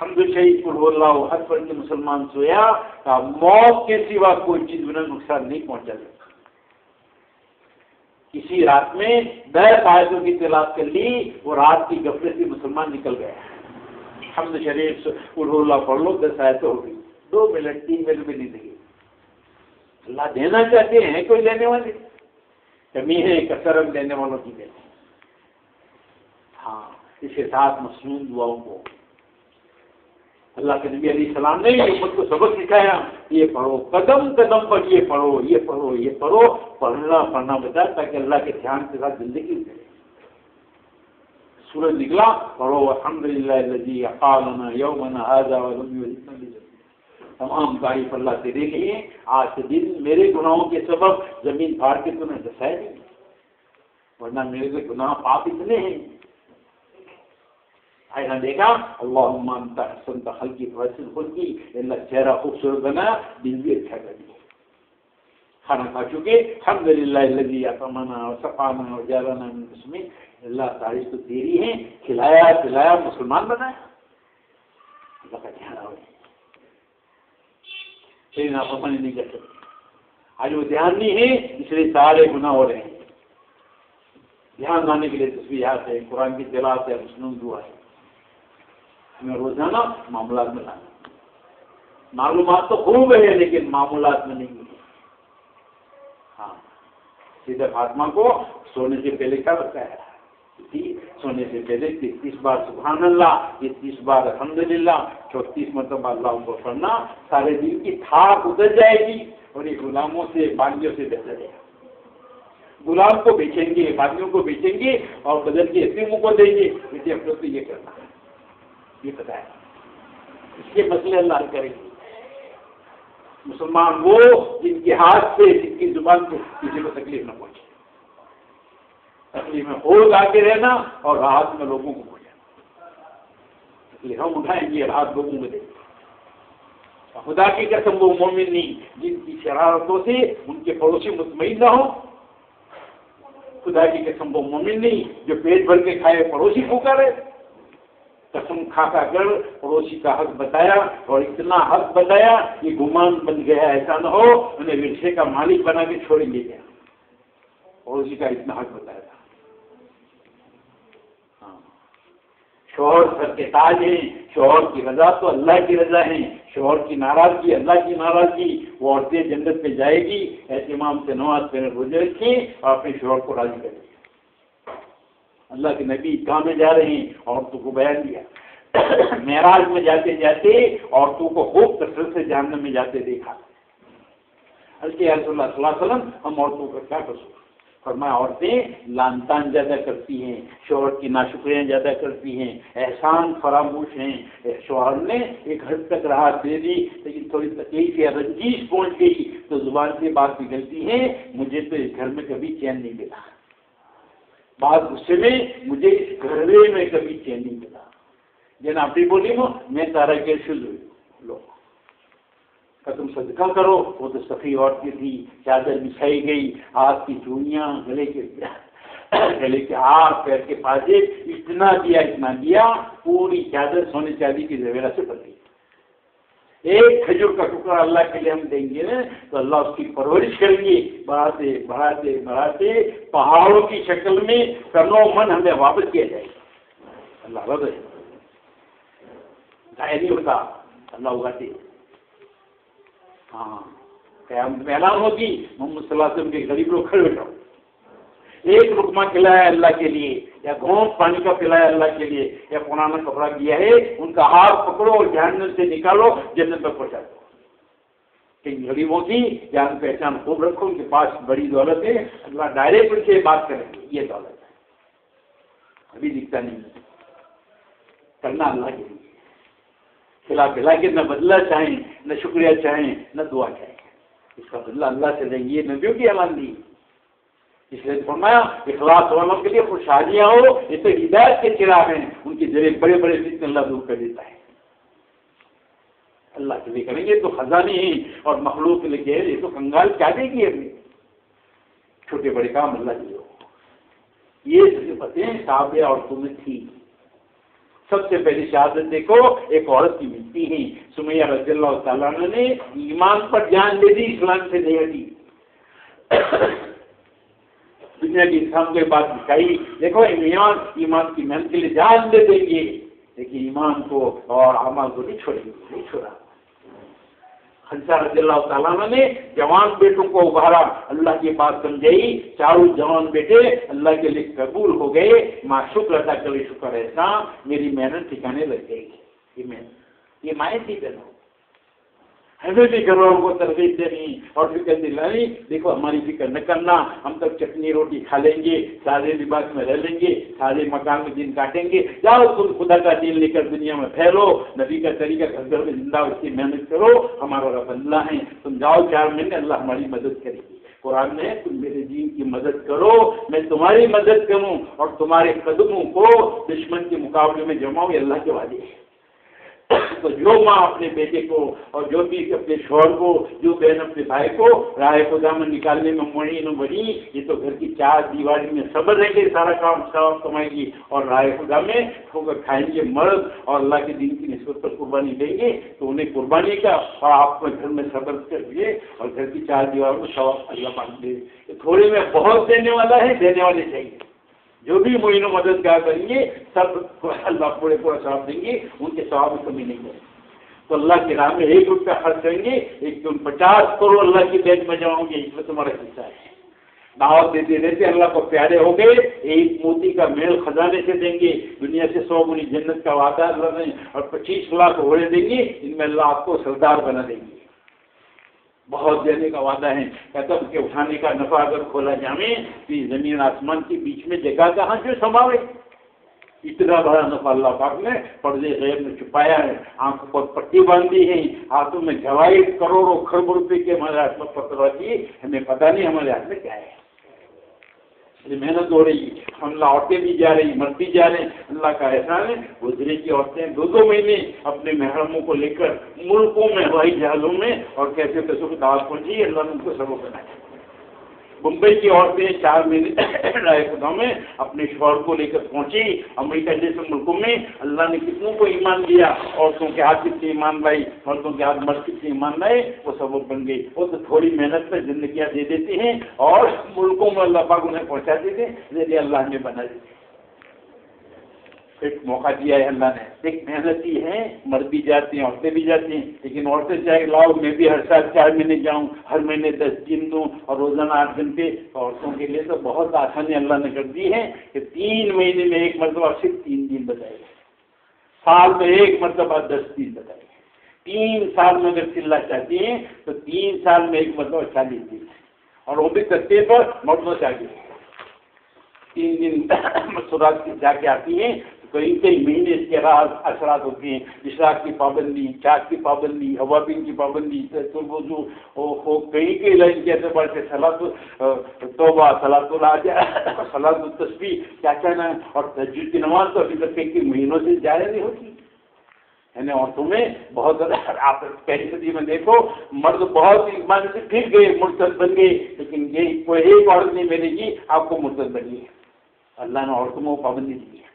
حمد شہید کو اللہ ہر پر کے مسلمان سویا کہ موت کے سوا کوئی چیز انہیں نقصان نہیں پہنچا سکتا۔ کسی رات میں دس آیتوں کی تلاش کر لی، وہ رات کی گفلت سے مسلمان نکل گیا حمد شریف اڑ اللہ پڑھ لو، دس آیتیں ہو گئی۔ دو منٹ، تین منٹ میں نہیں دیں اللہ دینا چاہتے ہیں کوئی لینے والے؟ کمی ہے، کثرت لینے والوں کی دیتے ہاں اس کے ساتھ مصنون دعاؤں کو۔ اللہ کے نبی علیہ السلام نے امت کو سبق سکھایا، یہ پڑھو، قدم قدم پر یہ پڑھو یہ پڑھو یہ پڑھو، پڑھنا پڑھنا بتا تاکہ اللہ کے دھیان کے ساتھ زندگی سورج نکلا، پڑھو الحمد للہ یومنا تمام تعریف اللہ سے دے لیے آج کے دن میرے گناہوں کے سبب زمین پھاڑ کے تمہیں دسائے نہیں ورنہ میرے گناہ پاپ اتنے ہیں۔ آئینہ دیکھا اللہ انت حسن خلقی فیصل خلقی اللہ چہرہ خوبصورت بنا دل بھی اچھا کر دیا کھانا کھا چکے الحمد للہ اللہ اطمنا اور صفانا اور جارانا اس میں اللہ تعریف تو تیری ہے کھلایا پلایا مسلمان بنایا اللہ کا دھیان آئے پھر نافرمانی نہیں کر سکتے آج وہ دھیان نہیں ہے اس لیے سارے گناہ ہو رہے ہیں. دھیان لانے کے لیے تصویرات ہے قرآن کی دلات ہے مسلم دعا ہے. ہمیں روزانہ معاملات میں لانا۔ معلومات تو خوب ہے لیکن معمولات میں نہیں ہاں سیدھے فاطمہ کو سونے سے پہلے کیا بتایا جی، سونے سے پہلے تیس بار سبحان اللہ یہ تیس بار الحمد للہ چوتیس مرتبہ اللہ کو پڑھنا، سارے دن کی تھاک اتر جائے گی اور یہ غلاموں سے باندھیوں سے بہتر ہے۔ غلام کو بیچیں گے باندھیوں کو بیچیں گے اور بدل کے یتیموں کو دیں گے۔ لیکن اپنے تو یہ کرنا۔ ہے یہ بتایا اس کے مسئلے اللہ کریں گے مسلمان وہ جن کے ہاتھ سے، جن کی زبان کو کسی کو تکلیف نہ پہنچے۔ تکلیف میں ہو جا کے رہنا اور راحت میں لوگوں کو پہنچانا تکلیف ہم اٹھائیں گے، راحت لوگوں میں دیں گے خدا کی قسم وہ مومن نہیں، جن کی شرارتوں سے ان کے پڑوسی مطمئن نہ ہو خدا کی قسم وہ مومن نہیں جو پیٹ بھر کے کھائے، پڑوسی پھوکا رہے۔ قسم کھا کھا کر پڑوسی کا حق بتایا اور اتنا حق بتایا کہ گمان بن گیا، ایسا نہ ہو، انہیں ورثے کا مالک بنا کے چھوڑیں گے کیا پڑوسی کا اتنا حق بتایا تھا۔ ہاں۔ شوہر سر کے تاج ہیں، شوہر کی رضا تو اللہ کی رضا ہے شوہر کی ناراضگی اللہ کی ناراضگی، وہ عورتیں جنت پہ جائے گی، اہتمام سے نواز پہ روزے رکھیں اور اپنے شوہر کو راضی کریں۔ اللہ کے نبی کہاں میں جا رہے ہیں، عورتوں کو بیان دیا معراج میں جاتے جاتے عورتوں کو خوب کثرت سے جاننے میں جاتے دیکھا۔ اللہ صلی اللہ علیہ وسلم، ہم عورتوں کا کیا قصور؟ فرمایا، عورتیں لان تان زیادہ کرتی ہیں، شوہر کی ناشکریاں زیادہ کرتی ہیں، احسان فراموش ہیں۔ شوہر نے ایک حد تک راحت دے دی، لیکن تھوڑی تکلیف یا رنجیش پہنچ گئی تو زبان سے بات نکلتی ہے، مجھے تو اس گھر میں کبھی چین نہیں ملا۔ بعض غصے میں مجھے اس گھرے میں کبھی چین نہیں ملا۔ جن آپ بولی ہوں میں تارا کے شد ہوئی تم صدقہ کرو، وہ تو سفی عورتیں تھی چادر بچھائی گئی، ہاتھ کی چوڑیاں، گلے کے گلے کے ہاتھ، پیر کے پاجے، اتنا دیا اتنا دیا، پوری چادر، سونے چاندی کی زویرا سے بن گئی ایک کھجور کا ٹکڑا اللہ کے لیے ہم دیں گے نا، تو اللہ اس کی پرورش کریں گے۔ بڑھاتے بڑھاتے بڑھاتے، پہاڑوں کی شکل میں کرنو من ہمیں واپس کیا جائے۔ اللہ بد ضائع نہیں ہوتا، اللہ اگاتے۔ ہاں قیامت میں اعلان ہوگی، محمد صلی اللہ علیہ وسلم کے غریب لوگ کھڑے بیٹھا ایک رکما کھلایا اللہ کے لیے۔ یا گھونٹ پانی کا پلایا اللہ کے لیے، یا پرانا کپڑا دیا ہے، ان کا ہاتھ پکڑو اور جہنم سے نکالو، جنت پر پہنچا دو۔ کئی غریبوں کی جان پہچان خوب رکھو، ان کے پاس بڑی دولت ہے۔ اللہ ڈائریکٹ ان سے بات کریں گے یہ دولت ہے۔ ابھی دکھتا نہیں کرنا اللہ کے لیے۔ کھلا پلا کے نہ بدلا چاہیں، نہ شکریہ چاہیں، نہ دعا چاہیں۔ اس کا بدلہ اللہ سے دیں گے، نبیوں کی اعلان دی۔ اس لیے فرمایا، اخلاص والوں کے لیے خوشحالیاں ہو یہ تو ہدایت کے چراغ ہیں، ان کے ذریعے بڑے بڑے فتنے اللہ دور کر دیتا ہے۔ اللہ کے لیے کریں گے تو خزانے ہی اور مخلوق لے کے یہ تو کنگال کیا دے گی ابھی۔ چھوٹے بڑے کام اللہ کے ہو۔ یہ صفتیں صحابہ اور تمہیں تھی سب سے پہلی شہادت دیکھو، ایک عورت کی ملتی ہیں۔ سمیہ رضی اللہ تعالیٰ نے ایمان پر جان دے دی، اسلام سے نہیں ہٹی۔ دنیا کی انسان کے بعد دکھائی، دیکھو، ایمان ایمان کی محنت کے لیے جان دے دیں گے۔ لیکن ایمان کو اور امان کو نہیں چھوڑیں گے، نہیں چھوڑا۔ خنسا رضی اللہ تعالیٰ نے جوان بیٹوں کو ابھارا۔ اللہ کے پاس سمجھائی، چاروں جوان بیٹے اللہ کے لیے قبول ہو گئے۔ ماں شکر ادا کرے شکر ایسا میری محنت ٹھکانے لگ گئی۔ یہ محنت، یہ مائیں تھی بہنوں۔ ہمیں بھی گھر والوں کو ترغیب دینی اور فکر دلانی دیکھو، ہماری فکر نہ کرنا، ہم تک چٹنی روٹی کھا لیں گے، سارے لباس میں رہ لیں گے، سارے مکان میں دن کاٹیں گے۔ جاؤ تم خدا کا دین لے کر دنیا میں پھیلو نبی کا طریقہ گھر گھر میں زندہ اس کی محنت کرو، ہمارا رب اللہ ہے۔ تم جاؤ چار مہینے، اللہ ہماری مدد کرے گی۔ قرآن میں تم میرے دین کی مدد کرو، میں تمہاری مدد کروں اور تمہارے قدموں کو دشمن کے مقابلے میں جماؤں، یہ اللہ کے وعدے ہیں۔ تو جو ماں اپنے بیٹے کو اور جو بھی اپنے شوہر کو، جو بہن اپنے بھائی کو رائے خدا میں نکالنے میں مڑی نہ بڑی یہ تو گھر کی چار دیواری میں صبر رہیں گے سارا کام سب کمائے گی اور رائے خدا میں کر کھائیں گے مرد اور اللہ کے دن کی نسبت پر قربانی دیں گے، تو انہیں قربانی کا اور آپ کو گھر میں صبر کر دیے اور گھر کی چار دیواروں میں سب اللہ پاک دے۔ تھوڑے میں بہت دینے والا ہے، دینے والے چاہیے۔ جو بھی معین و مدد کیا کریں گے، سب اللہ پورے پورا ثواب دیں گے، ان کے ثواب میں کمی نہیں کریں تو اللہ کے راہ میں ایک روپیہ خرچ کریں گے، ایک دم پچاس کروڑ اللہ کی بیچ میں جاؤں گے، اس میں تمہارا حصہ ہے۔ دعوت دیتے دیتے اللہ کو پیارے ہو گئے، ایک موتی کا میل خزانے سے دیں گے۔ دنیا سے سو گنی جنت کا وعدہ اللہ نے اور پچیس لاکھ گھوڑے دیں گے، ان میں اللہ آپ کو سردار بنا دیں گے۔ بہت دینے کا وعدہ ہے۔ قدم کے اٹھانے کا نفع اگر کھولا جامے تو یہ زمین آسمان کے بیچ میں جگہ کہاں جو سنبھالے؟ اتنا بڑا نفع اللہ پاک نے پردے غیر میں چھپایا ہے۔ آنکھوں پر پٹی باندھی ہے۔ ہاتھوں میں گوائی کروڑوں خرب روپے کے ہمارے ہاتھ میں پتھر رکھی ہمیں پتہ نہیں ہمارے ہاتھ میں کیا ہے۔ محنت ہو رہی ہے۔ ہم عورتیں بھی جا رہی مرد بھی جا رہے ہیں۔ اللہ کا احسان ہے، گزرے کی عورتیں دو دو مہینے اپنے محرموں کو لے کر ملکوں میں ہوائی جہازوں میں اور کیسے کیسوں کی دعوت پہنچی اللہ نے ان کو سبق بنایا۔ ممبئی کی عورتیں چار مہینے رائے خدا میں اپنے شوہر کو لے کر پہنچی، امریکہ جیسے ملکوں میں اللہ نے کتنوں کو ایمان دیا، عورتوں کے ہاتھ کتنے ایمان لائی مردوں کے ہاتھ مرد کتنے ایمان لائے، وہ سبب بن گئی وہ تو تھوڑی محنت میں زندگیاں دے دیتی ہیں اور ملکوں میں اللہ پاک انہیں پہنچا دیتے ہیں اللہ نے بنا دیتے ایک موقع دیا ہے اللہ نے۔ ایک محنتی ہے مرد بھی جاتے ہیں، عورتیں بھی جاتی ہیں، لیکن عورتیں چاہے لاؤ، میں بھی ہر سال چار مہینے جاؤں، ہر مہینے دس دن دوں اور روزانہ آٹھ گھنٹے عورتوں کے لیے تو بہت آسانی اللہ نے کر دی ہے کہ تین مہینے میں ایک مرتبہ صرف تین دن بتائے سال میں ایک مرتبہ دس دن بتائے تین سال میں اگر چلنا چاہتی ہیں، تو تین سال میں ایک مرتبہ چالیس دن۔ اور وہ بھی کرتے پر مردوں چاہیے تین دن مسورات کی جا کے آتی ہیں کئی کئی مہینے اس کے اثرات ہوتی ہیں۔ اشراق کی پابندی، چاک کی پابندی ہوابین کی پابندی ہو، کئی کئی لائن کے اعتبار سے سلاد توبہ سلاد اللہ سلاد التصوی کیا کہنا ہے؟ اور تجربے کی نماز تو ابھی تک کئی کئی مہینوں سے جائے نہیں ہوتی۔ یعنی عورتوں میں بہت زیادہ آپ پہلی صدی میں دیکھو، مرد بہت ایمان سے پھر گئے، مرتد بن گئے، لیکن یہ کوئی ایک عورت نہیں ملے گی، آپ کو مرتد بنی اللہ نے عورتوں میں پابندی دی ہے۔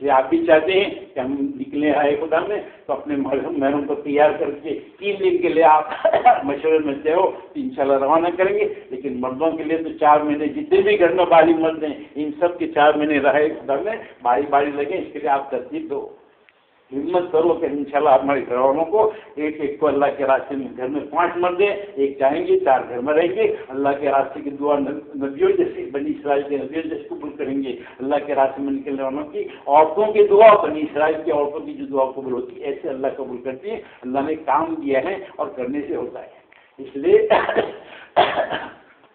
لیے آپ بھی چاہتے ہیں کہ ہم نکلے آئے خدا میں، تو اپنے محرم کو تیار کر کے تین دن کے لیے آپ مشورے ملتے ہو تو ان شاء اللہ روانہ کریں گے۔ لیکن مردوں کے لیے تو چار مہینے جتنے بھی گھر میں باری مرد ہیں، ان سب کے چار مہینے رہے خدا میں باری باری لگیں، اس کے لیے آپ ترتیب دو۔ ہمت کرو کہ انشاءاللہ ہمارے گھر والوں کو ایک ایک کو اللہ کے راستے میں گھر میں پانچ مرد ہیں ایک جائیں گے، چار گھر میں رہیں گے۔ اللہ کے راستے کی دعا نبیوں جیسی، بنی اسرائیل کے نبیوں جیسے قبول کریں گے۔ اللہ کے راستے میں نکلنے والوں کی، عورتوں کی دعا بنی اسرائیل کی عورتوں کی جو دعا قبول ہوتی ہے، ایسے اللہ قبول کرتی ہے۔ اللہ نے کام کیا ہے اور کرنے سے ہوتا ہے۔ اس لیے